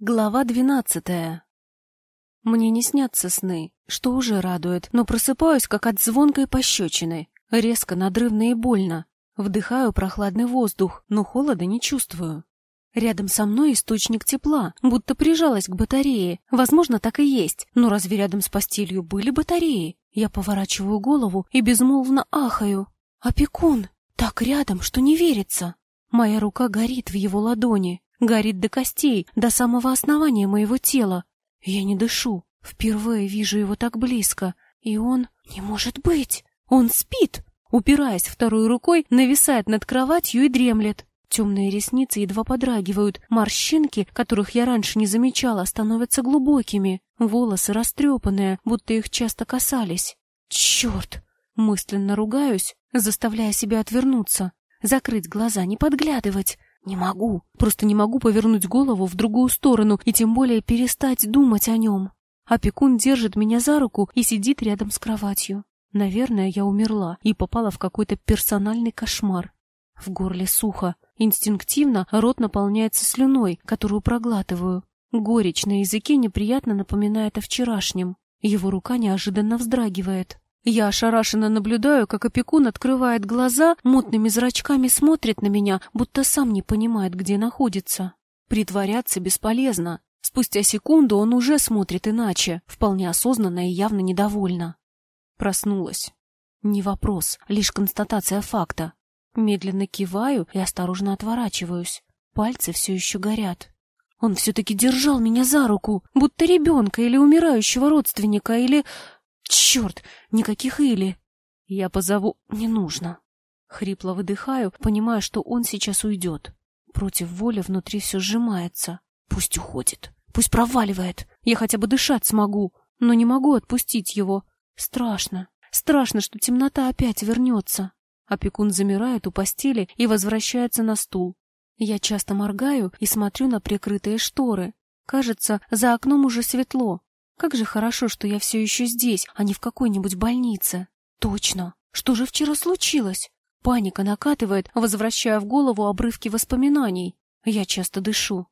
Глава двенадцатая. Мне не снятся сны, что уже радует, но просыпаюсь, как от звонкой пощечины. Резко, надрывно и больно. Вдыхаю прохладный воздух, но холода не чувствую. Рядом со мной источник тепла, будто прижалась к батарее. Возможно, так и есть, но разве рядом с постелью были батареи? Я поворачиваю голову и безмолвно ахаю. Опекун! Так рядом, что не верится. Моя рука горит в его ладони, Горит до костей, до самого основания моего тела. Я не дышу. Впервые вижу его так близко. И он... Не может быть! Он спит! Упираясь второй рукой, нависает над кроватью и дремлет. Темные ресницы едва подрагивают, морщинки, которых я раньше не замечала, становятся глубокими, волосы растрепанные, будто их часто касались. Черт! Мысленно ругаюсь, заставляя себя отвернуться, закрыть глаза, не подглядывать. Не могу, просто не могу повернуть голову в другую сторону и тем более перестать думать о нем. Опекун держит меня за руку и сидит рядом с кроватью. Наверное, я умерла и попала в какой-то персональный кошмар. В горле сухо. Инстинктивно рот наполняется слюной, которую проглатываю. Горечь на языке неприятно напоминает о вчерашнем. Его рука неожиданно вздрагивает. Я ошарашенно наблюдаю, как опекун открывает глаза, мутными зрачками смотрит на меня, будто сам не понимает, где находится. Притворяться бесполезно. Спустя секунду он уже смотрит иначе, вполне осознанно и явно недовольно. Проснулась. Не вопрос, лишь констатация факта. Медленно киваю и осторожно отворачиваюсь. Пальцы все еще горят. Он все-таки держал меня за руку, будто ребенка или умирающего родственника, или... Черт, никаких или. Я позову... Не нужно. Хрипло выдыхаю, понимая, что он сейчас уйдет. Против воли внутри все сжимается. Пусть уходит. Пусть проваливает. Я хотя бы дышать смогу. Но не могу отпустить его. Страшно. Страшно, что темнота опять вернется. Опекун замирает у постели и возвращается на стул. Я часто моргаю и смотрю на прикрытые шторы. Кажется, за окном уже светло, как же хорошо, что я все еще здесь, а не в какой-нибудь больнице. Точно. Что же вчера случилось? Паника накатывает, возвращая в голову обрывки воспоминаний. Я часто дышу.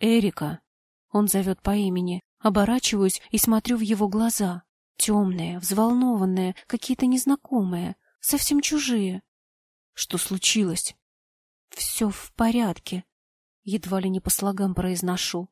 Эрика. Он зовет по имени. Оборачиваюсь и смотрю в его глаза. Темные, взволнованные, какие-то незнакомые, совсем чужие. Что случилось? Все в порядке. Едва ли не по слогам произношу.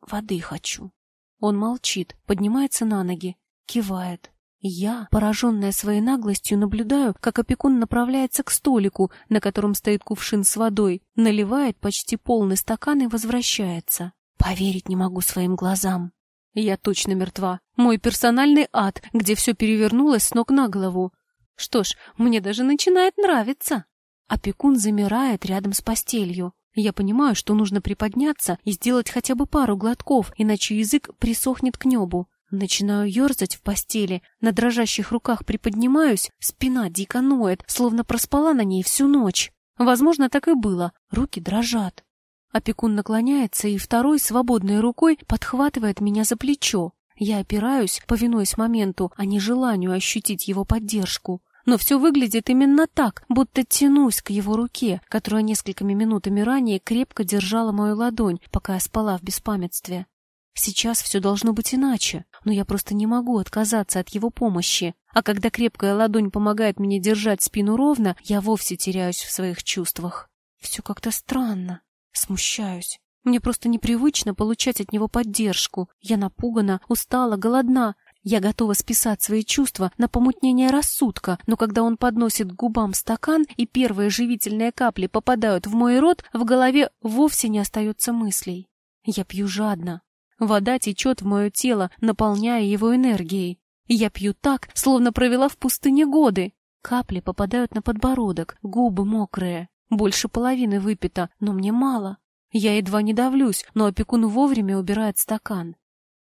Воды хочу. Он молчит, поднимается на ноги, кивает. Я, пораженная своей наглостью, наблюдаю, как опекун направляется к столику, на котором стоит кувшин с водой, наливает почти полный стакан и возвращается. Поверить не могу своим глазам. Я точно мертва. Мой персональный ад, где все перевернулось с ног на голову. Что ж, мне даже начинает нравиться. Опекун замирает рядом с постелью. Я понимаю, что нужно приподняться и сделать хотя бы пару глотков, иначе язык присохнет к небу. Начинаю ерзать в постели, на дрожащих руках приподнимаюсь, спина дико ноет, словно проспала на ней всю ночь. Возможно, так и было, руки дрожат. Опекун наклоняется и второй свободной рукой подхватывает меня за плечо. Я опираюсь, повинуясь моменту, а не желанию ощутить его поддержку но все выглядит именно так, будто тянусь к его руке, которая несколькими минутами ранее крепко держала мою ладонь, пока я спала в беспамятстве. Сейчас все должно быть иначе, но я просто не могу отказаться от его помощи. А когда крепкая ладонь помогает мне держать спину ровно, я вовсе теряюсь в своих чувствах. Все как-то странно. Смущаюсь. Мне просто непривычно получать от него поддержку. Я напугана, устала, голодна, я готова списать свои чувства на помутнение рассудка, но когда он подносит к губам стакан и первые живительные капли попадают в мой рот, в голове вовсе не остается мыслей. Я пью жадно. Вода течет в мое тело, наполняя его энергией. Я пью так, словно провела в пустыне годы. Капли попадают на подбородок, губы мокрые. Больше половины выпито, но мне мало. Я едва не давлюсь, но опекун вовремя убирает стакан.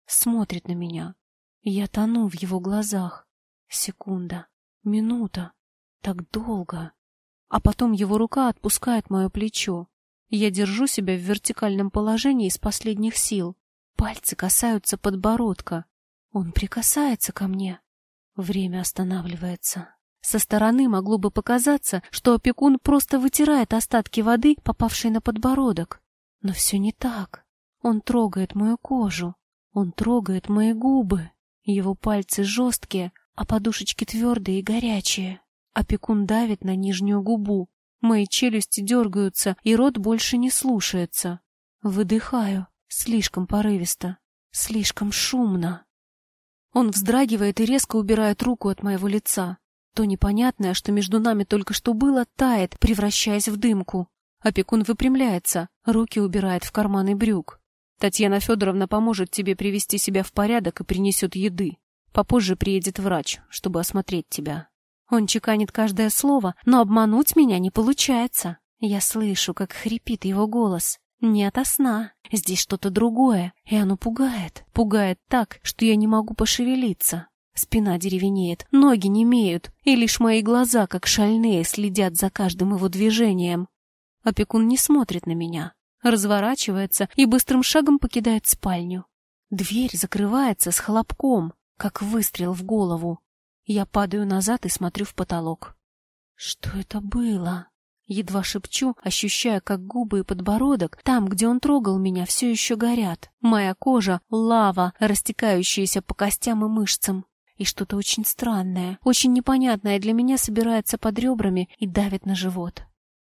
Смотрит на меня. Я тону в его глазах. Секунда, минута, так долго. А потом его рука отпускает мое плечо. Я держу себя в вертикальном положении из последних сил. Пальцы касаются подбородка. Он прикасается ко мне. Время останавливается. Со стороны могло бы показаться, что опекун просто вытирает остатки воды, попавшей на подбородок. Но все не так. Он трогает мою кожу. Он трогает мои губы. Его пальцы жесткие, а подушечки твердые и горячие. Опекун давит на нижнюю губу. Мои челюсти дергаются, и рот больше не слушается. Выдыхаю. Слишком порывисто. Слишком шумно. Он вздрагивает и резко убирает руку от моего лица. То непонятное, что между нами только что было, тает, превращаясь в дымку. Опекун выпрямляется, руки убирает в карманы брюк. Татьяна Федоровна поможет тебе привести себя в порядок и принесет еды. Попозже приедет врач, чтобы осмотреть тебя. Он чеканит каждое слово, но обмануть меня не получается. Я слышу, как хрипит его голос. Не ото сна. Здесь что-то другое, и оно пугает. Пугает так, что я не могу пошевелиться. Спина деревенеет, ноги немеют, и лишь мои глаза, как шальные, следят за каждым его движением. Опекун не смотрит на меня, разворачивается и быстрым шагом покидает спальню. Дверь закрывается с хлопком, как выстрел в голову. Я падаю назад и смотрю в потолок. Что это было? Едва шепчу, ощущая, как губы и подбородок, там, где он трогал меня, все еще горят. Моя кожа — лава, растекающаяся по костям и мышцам. И что-то очень странное, очень непонятное для меня собирается под ребрами и давит на живот.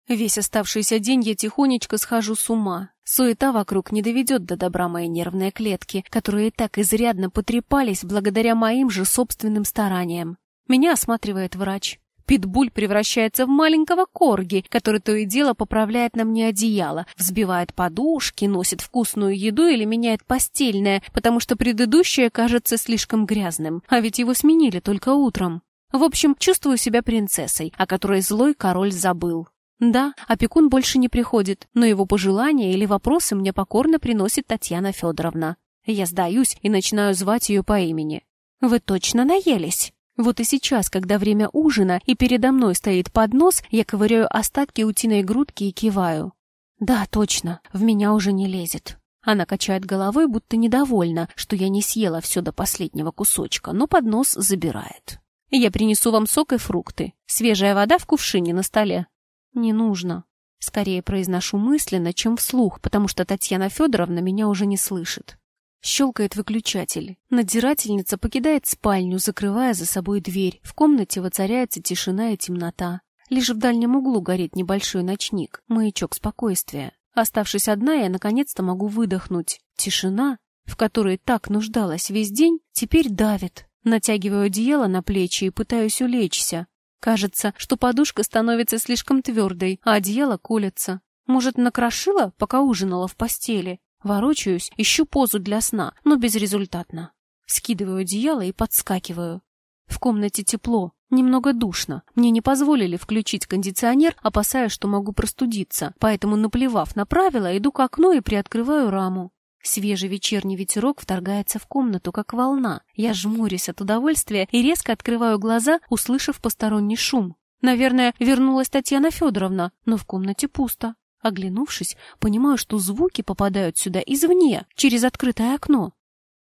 Весь оставшийся день я тихонечко схожу с ума. Суета вокруг не доведет до добра мои нервные клетки, которые так изрядно потрепались благодаря моим же собственным стараниям. Меня осматривает врач. Питбуль превращается в маленького корги, который то и дело поправляет на мне одеяло, взбивает подушки, носит вкусную еду или меняет постельное, потому что предыдущее кажется слишком грязным, а ведь его сменили только утром. В общем, чувствую себя принцессой, о которой злой король забыл. Да, опекун больше не приходит, но его пожелания или вопросы мне покорно приносит Татьяна Федоровна. Я сдаюсь и начинаю звать ее по имени. «Вы точно наелись?» Вот и сейчас, когда время ужина и передо мной стоит поднос, я ковыряю остатки утиной грудки и киваю. Да, точно, в меня уже не лезет. Она качает головой, будто недовольна, что я не съела все до последнего кусочка, но поднос забирает. Я принесу вам сок и фрукты. Свежая вода в кувшине на столе. Не нужно. Скорее произношу мысленно, чем вслух, потому что Татьяна Федоровна меня уже не слышит. Щелкает выключатель. Надзирательница покидает спальню, закрывая за собой дверь. В комнате воцаряется тишина и темнота. Лишь в дальнем углу горит небольшой ночник, маячок спокойствия. Оставшись одна, я наконец-то могу выдохнуть. Тишина, в которой так нуждалась весь день, теперь давит. Натягиваю одеяло на плечи и пытаюсь улечься. Кажется, что подушка становится слишком твердой, а одеяло колется. Может, накрошила, пока ужинала в постели? Ворочаюсь, ищу позу для сна, но безрезультатно. Скидываю одеяло и подскакиваю. В комнате тепло, немного душно. Мне не позволили включить кондиционер, опасаясь, что могу простудиться, поэтому, наплевав на правила, иду к окну и приоткрываю раму. Свежий вечерний ветерок вторгается в комнату, как волна. Я жмурюсь от удовольствия и резко открываю глаза, услышав посторонний шум. Наверное, вернулась Татьяна Федоровна, но в комнате пусто. Оглянувшись, понимаю, что звуки попадают сюда извне, через открытое окно.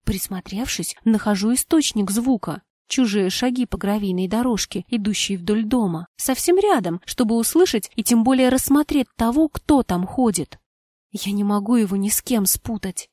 Присмотревшись, нахожу источник звука. Чужие шаги по гравийной дорожке, идущей вдоль дома, совсем рядом, чтобы услышать и тем более рассмотреть того, кто там ходит. Я не могу его ни с кем спутать.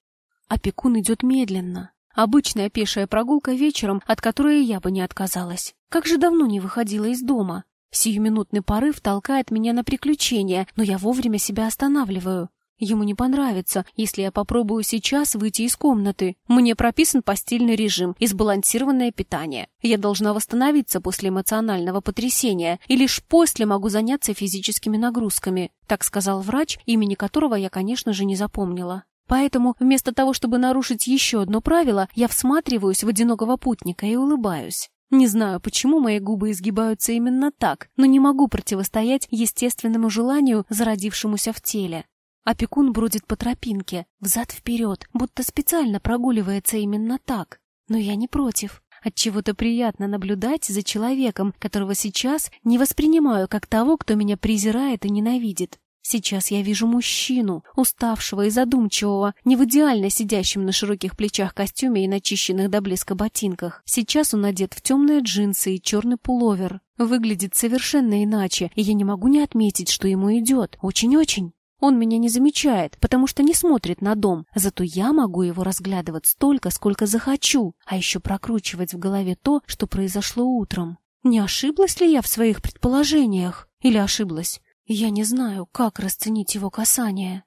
Опекун идет медленно. Обычная пешая прогулка вечером, от которой я бы не отказалась. Как же давно не выходила из дома. Сиюминутный порыв толкает меня на приключения, но я вовремя себя останавливаю. Ему не понравится, если я попробую сейчас выйти из комнаты. Мне прописан постельный режим и сбалансированное питание. Я должна восстановиться после эмоционального потрясения, и лишь после могу заняться физическими нагрузками, так сказал врач, имени которого я, конечно же, не запомнила. Поэтому вместо того, чтобы нарушить еще одно правило, я всматриваюсь в одинокого путника и улыбаюсь. Не знаю, почему мои губы изгибаются именно так, но не могу противостоять естественному желанию, зародившемуся в теле. Опекун бродит по тропинке, взад-вперед, будто специально прогуливается именно так. Но я не против. Отчего-то приятно наблюдать за человеком, которого сейчас не воспринимаю как того, кто меня презирает и ненавидит. Сейчас я вижу мужчину, уставшего и задумчивого, не в идеально сидящем на широких плечах костюме и начищенных до блеска ботинках. Сейчас он одет в темные джинсы и черный пуловер. Выглядит совершенно иначе, и я не могу не отметить, что ему идет. Очень-очень. Он меня не замечает, потому что не смотрит на дом, зато я могу его разглядывать столько, сколько захочу, а еще прокручивать в голове то, что произошло утром. Не ошиблась ли я в своих предположениях? Или ошиблась? Я не знаю, как расценить его касание.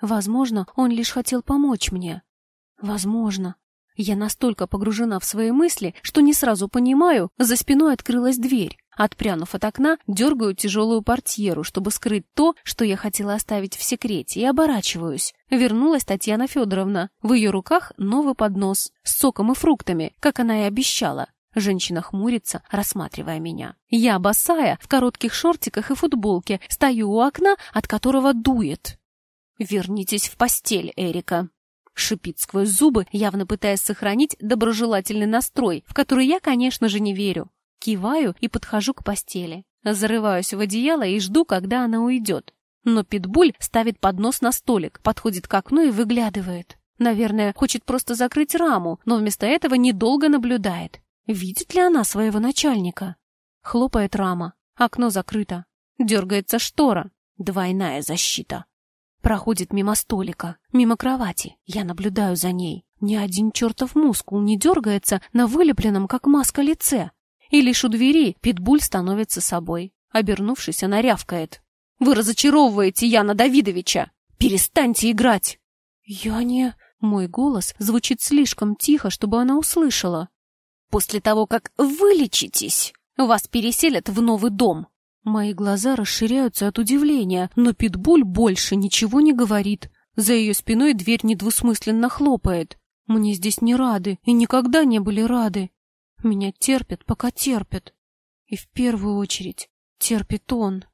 Возможно, он лишь хотел помочь мне. Возможно. Я настолько погружена в свои мысли, что не сразу понимаю, за спиной открылась дверь. Отпрянув от окна, дергаю тяжелую портьеру, чтобы скрыть то, что я хотела оставить в секрете, и оборачиваюсь. Вернулась Татьяна Федоровна. В ее руках новый поднос с соком и фруктами, как она и обещала. Женщина хмурится, рассматривая меня. Я, босая, в коротких шортиках и футболке, стою у окна, от которого дует. «Вернитесь в постель, Эрика», Шипит сквозь зубы, явно пытаясь сохранить доброжелательный настрой, в который я, конечно же, не верю. Киваю и подхожу к постели. Зарываюсь в одеяло и жду, когда она уйдет. Но Питбуль ставит поднос на столик, подходит к окну и выглядывает. Наверное, хочет просто закрыть раму, но вместо этого недолго наблюдает. Видит ли она своего начальника? Хлопает рама. Окно закрыто. Дергается штора. Двойная защита. Проходит мимо столика, мимо кровати. Я наблюдаю за ней. Ни один чертов мускул не дергается на вылепленном, как маска, лице. И лишь у двери Питбуль становится собой. Обернувшись, она рявкает. «Вы разочаровываете Яна Давидовича! Перестаньте играть!» «Я не...» Мой голос звучит слишком тихо, чтобы она услышала. «После того, как вылечитесь, вас переселят в новый дом. Мои глаза расширяются от удивления, но Питбуль больше ничего не говорит. За ее спиной дверь недвусмысленно хлопает. Мне здесь не рады и никогда не были рады. Меня терпят, пока терпят. И в первую очередь терпит он.